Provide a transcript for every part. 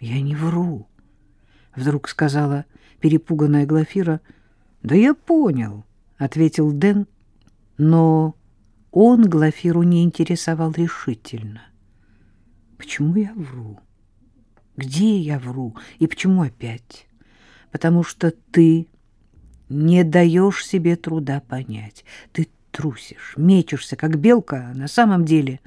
Я не вру, вдруг сказала перепуганная Глафира. Да я понял, ответил Дэн, но он Глафиру не интересовал решительно. Почему я вру? Где я вру и почему опять? Потому что ты не даешь себе труда понять. Ты трусишь, мечешься, как белка, на самом деле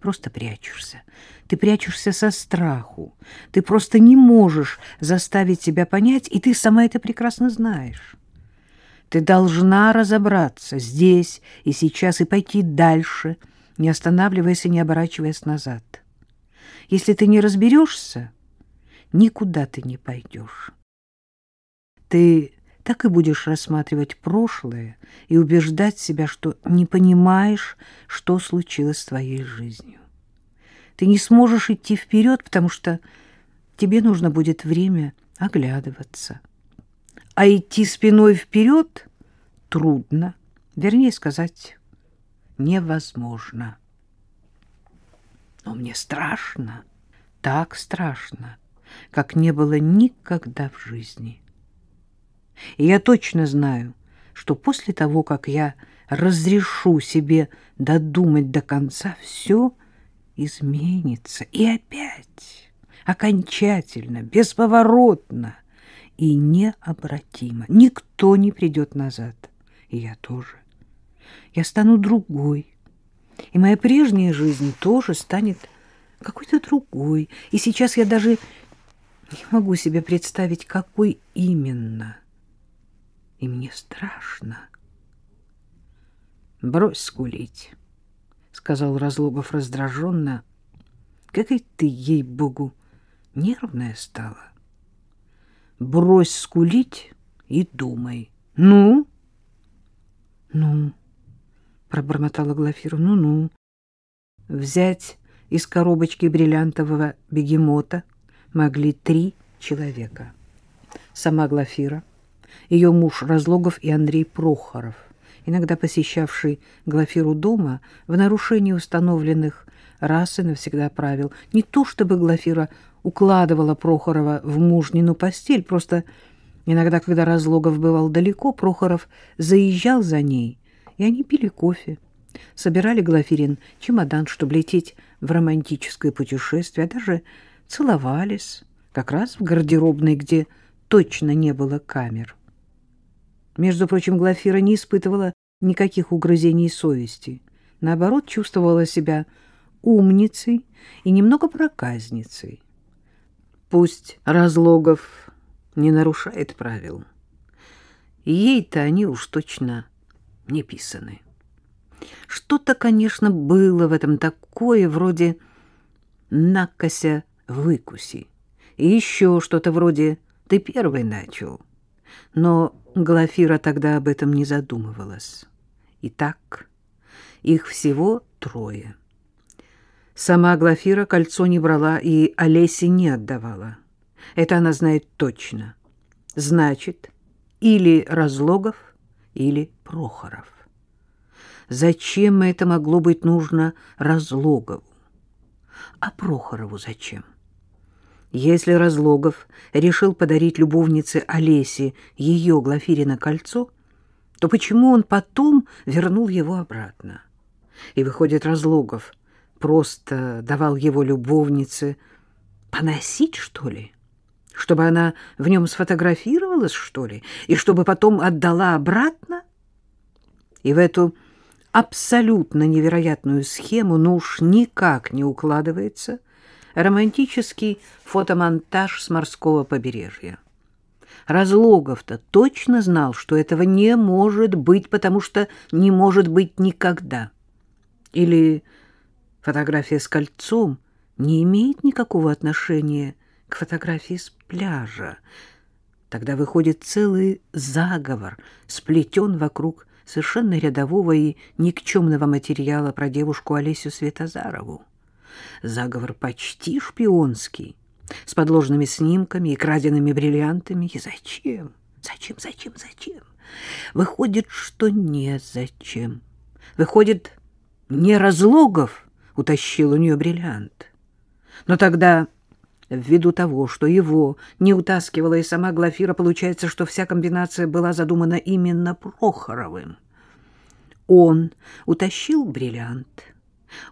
просто прячешься. Ты прячешься со страху. Ты просто не можешь заставить себя понять, и ты сама это прекрасно знаешь. Ты должна разобраться здесь и сейчас и пойти дальше, не останавливаясь и не оборачиваясь назад. Если ты не разберешься, никуда ты не пойдешь. Ты так и будешь рассматривать прошлое и убеждать себя, что не понимаешь, что случилось с твоей жизнью. Ты не сможешь идти вперед, потому что тебе нужно будет время оглядываться. А идти спиной вперед трудно, вернее сказать, невозможно. Но мне страшно, так страшно, как не было никогда в жизни. И я точно знаю, что после того, как я разрешу себе додумать до конца, все изменится. И опять, окончательно, бесповоротно и необратимо. Никто не придет назад. И я тоже. Я стану другой. И моя прежняя жизнь тоже станет какой-то другой. И сейчас я даже не могу себе представить, какой именно и мне страшно. «Брось скулить», — сказал Разлогов раздраженно. «Какая ты, ей-богу, нервная стала. Брось скулить и думай. Ну?» «Ну?» — пробормотала Глафира. «Ну-ну». Взять из коробочки бриллиантового бегемота могли три человека. Сама Глафира — ее муж Разлогов и Андрей Прохоров, иногда посещавший Глафиру дома в нарушении установленных раз и навсегда правил. Не то чтобы Глафира укладывала Прохорова в мужнину постель, просто иногда, когда Разлогов бывал далеко, Прохоров заезжал за ней, и они пили кофе, собирали Глафирин чемодан, чтобы лететь в романтическое путешествие, а даже целовались, как раз в гардеробной, где точно не было камер. Между прочим, Глафира не испытывала никаких угрызений совести. Наоборот, чувствовала себя умницей и немного проказницей. Пусть Разлогов не нарушает правил. Ей-то они уж точно не писаны. Что-то, конечно, было в этом такое, вроде «накося выкуси». И еще что-то вроде «ты первый начал». Но Глафира тогда об этом не задумывалась. Итак, их всего трое. Сама Глафира кольцо не брала и Олесе не отдавала. Это она знает точно. Значит, или Разлогов, или Прохоров. Зачем это могло быть нужно Разлогову? А Прохорову зачем? — если Разлогов решил подарить любовнице Олесе ее Глафирина кольцо, то почему он потом вернул его обратно? И, выходит, Разлогов просто давал его любовнице поносить, что ли? Чтобы она в нем сфотографировалась, что ли? И чтобы потом отдала обратно? И в эту абсолютно невероятную схему, ну уж никак не укладывается – романтический фотомонтаж с морского побережья. Разлогов-то точно знал, что этого не может быть, потому что не может быть никогда. Или фотография с кольцом не имеет никакого отношения к фотографии с пляжа. Тогда выходит целый заговор, сплетен вокруг совершенно рядового и никчемного материала про девушку Олесю Светозарову. Заговор почти шпионский, с подложными снимками и краденными бриллиантами. И зачем? Зачем, зачем, зачем? Выходит, что не зачем. Выходит, не Разлогов утащил у нее бриллиант. Но тогда Ввиду того, что его не утаскивала и сама Глафира, получается, что вся комбинация была задумана именно Прохоровым. Он утащил бриллиант.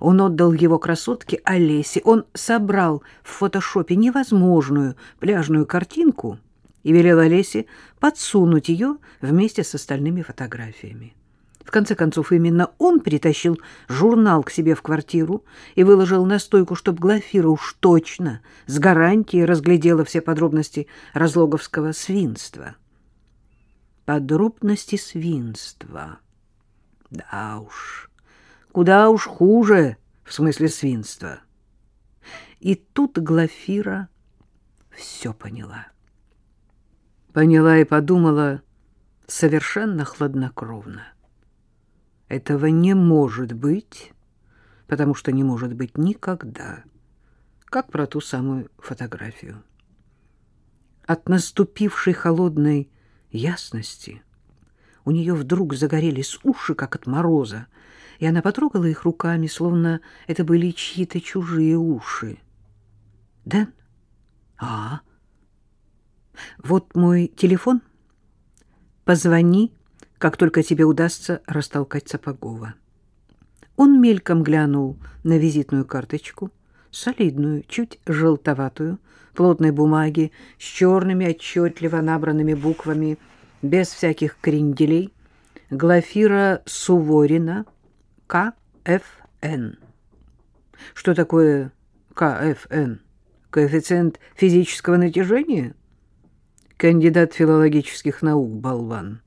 Он отдал его красотке Олесе. Он собрал в фотошопе невозможную пляжную картинку и велел Олесе подсунуть ее вместе с остальными фотографиями. В конце концов, именно он притащил журнал к себе в квартиру и выложил на стойку, чтобы Глафира уж точно, с гарантией, разглядела все подробности разлоговского свинства. Подробности свинства. Да уж, куда уж хуже в смысле свинства. И тут Глафира все поняла. Поняла и подумала совершенно хладнокровно. Этого не может быть, потому что не может быть никогда, как про ту самую фотографию. От наступившей холодной ясности у нее вдруг загорелись уши, как от мороза, и она потрогала их руками, словно это были чьи-то чужие уши. «Дэн? А? Вот мой телефон. Позвони как только тебе удастся растолкать Сапогова. Он мельком глянул на визитную карточку, солидную, чуть желтоватую, плотной бумаги, с черными отчетливо набранными буквами, без всяких кренделей, Глафира Суворина, КФН. Что такое КФН? Коэффициент физического натяжения? Кандидат филологических наук, болван.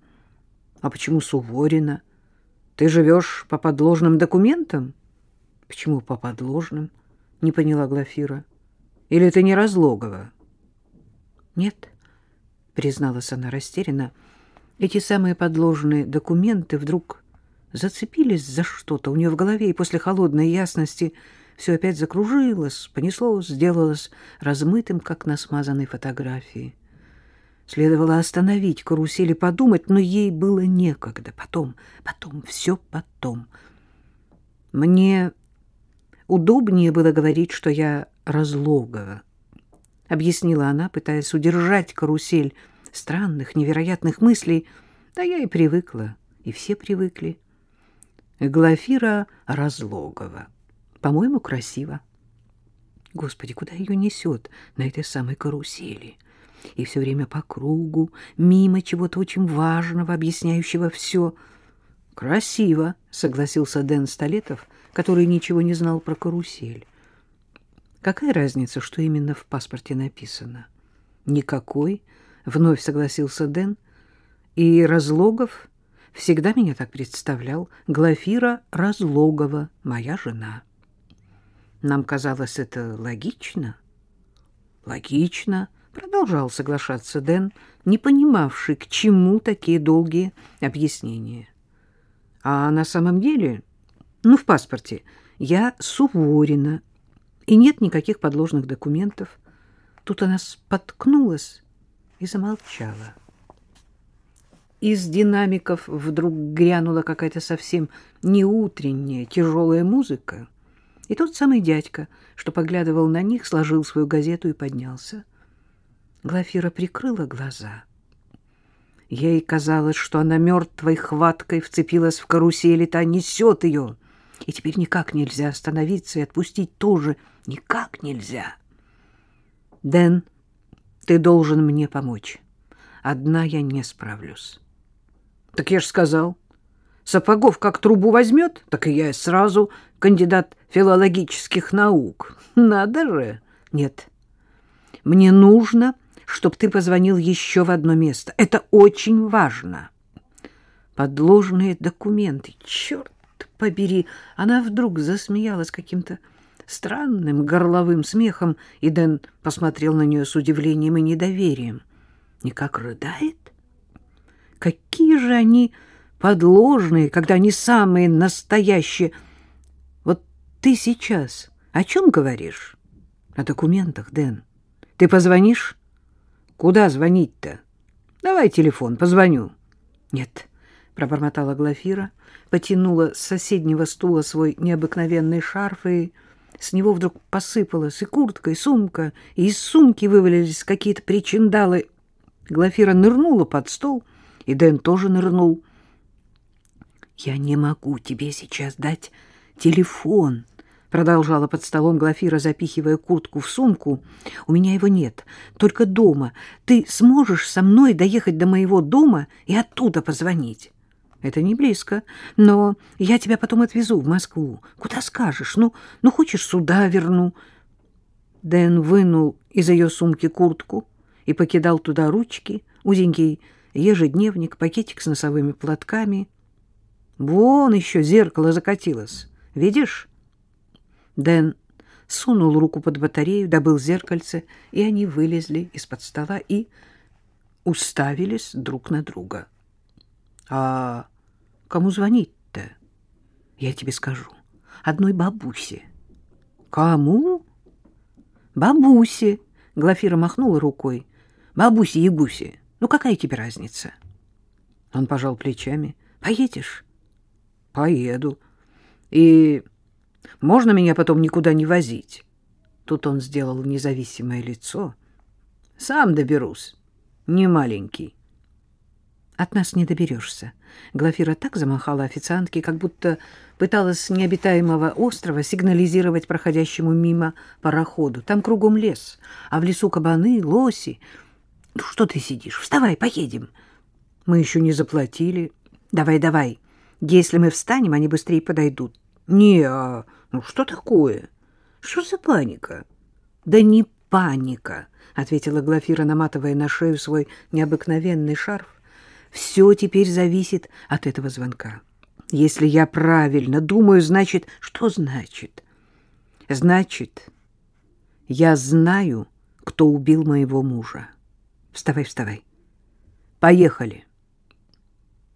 А почему Суворина? Ты живешь по подложным документам? Почему по подложным? Не поняла Глафира. Или ты не Разлогова? Нет, призналась она растерянно. Эти самые подложные документы вдруг зацепились за что-то у нее в голове, и после холодной ясности все опять закружилось, понеслось, сделалось размытым, как на смазанной фотографии. Следовало остановить карусель и подумать, но ей было некогда. Потом, потом, все потом. Мне удобнее было говорить, что я разлогова, — объяснила она, пытаясь удержать карусель странных, невероятных мыслей. Да я и привыкла, и все привыкли. Глафира Разлогова. По-моему, красиво. Господи, куда ее несет на этой самой карусели? — и все время по кругу, мимо чего-то очень важного, объясняющего все. «Красиво», — согласился Дэн Столетов, который ничего не знал про карусель. «Какая разница, что именно в паспорте написано?» «Никакой», — вновь согласился Дэн. «И Разлогов всегда меня так представлял. Глафира Разлогова, моя жена». Нам казалось это логично. Логично, Продолжал соглашаться Дэн, не понимавший, к чему такие долгие объяснения. А на самом деле, ну, в паспорте, я Суворина, и нет никаких подложных документов. Тут она споткнулась и замолчала. Из динамиков вдруг грянула какая-то совсем неутренняя тяжелая музыка, и тот самый дядька, что поглядывал на них, сложил свою газету и поднялся. Глафира прикрыла глаза. Ей казалось, что она мертвой хваткой вцепилась в карусели, та несет ее. И теперь никак нельзя остановиться и отпустить тоже. Никак нельзя. Дэн, ты должен мне помочь. Одна я не справлюсь. Так я ж сказал. Сапогов как трубу возьмет, так и я сразу кандидат филологических наук. Надо же. Нет, мне нужно чтобы ты позвонил еще в одно место. Это очень важно. Подложные документы. Черт побери! Она вдруг засмеялась каким-то странным горловым смехом, и Дэн посмотрел на нее с удивлением и недоверием. Никак рыдает? Какие же они подложные, когда они самые настоящие. Вот ты сейчас о чем говоришь? О документах, Дэн. Ты позвонишь? Куда звонить-то? Давай телефон, позвоню. Нет, пробормотала Глафира, потянула с соседнего стула свой необыкновенный шарф и С него вдруг посыпалась и куртка, и сумка, и из сумки вывалились какие-то причиндалы. Глафира нырнула под стол, и Дэн тоже нырнул. «Я не могу тебе сейчас дать телефон», — продолжала под столом Глафира, запихивая куртку в сумку. «У меня его нет, только дома. Ты сможешь со мной доехать до моего дома и оттуда позвонить?» Это не близко, но я тебя потом отвезу в Москву. Куда скажешь? Ну, ну хочешь, сюда верну. Дэн вынул из ее сумки куртку и покидал туда ручки, узенький ежедневник, пакетик с носовыми платками. Вон еще зеркало закатилось. Видишь? Дэн сунул руку под батарею, добыл зеркальце, и они вылезли из-под стола и уставились друг на друга. — А Кому звонить-то? Я тебе скажу. Одной бабусе. Кому? Бабусе. Глафира махнула рукой. Бабусе Ягусе. Ну какая тебе разница? Он пожал плечами. Поедешь? Поеду. И можно меня потом никуда не возить? Тут он сделал независимое лицо. Сам доберусь. Не маленький. От нас не доберешься. Глафира так замахала официантке, как будто пыталась с необитаемого острова сигнализировать проходящему мимо пароходу. Там кругом лес, а в лесу кабаны, лоси. Ну что ты сидишь? Вставай, поедем. Мы еще не заплатили. Давай, давай. Если мы встанем, они быстрее подойдут. Не, а ну что такое? Что за паника? Да не паника, ответила Глафира, наматывая на шею свой необыкновенный шарф. Все теперь зависит от этого звонка. Если я правильно думаю, значит... Что значит? Значит, я знаю, кто убил моего мужа. Вставай, вставай. Поехали.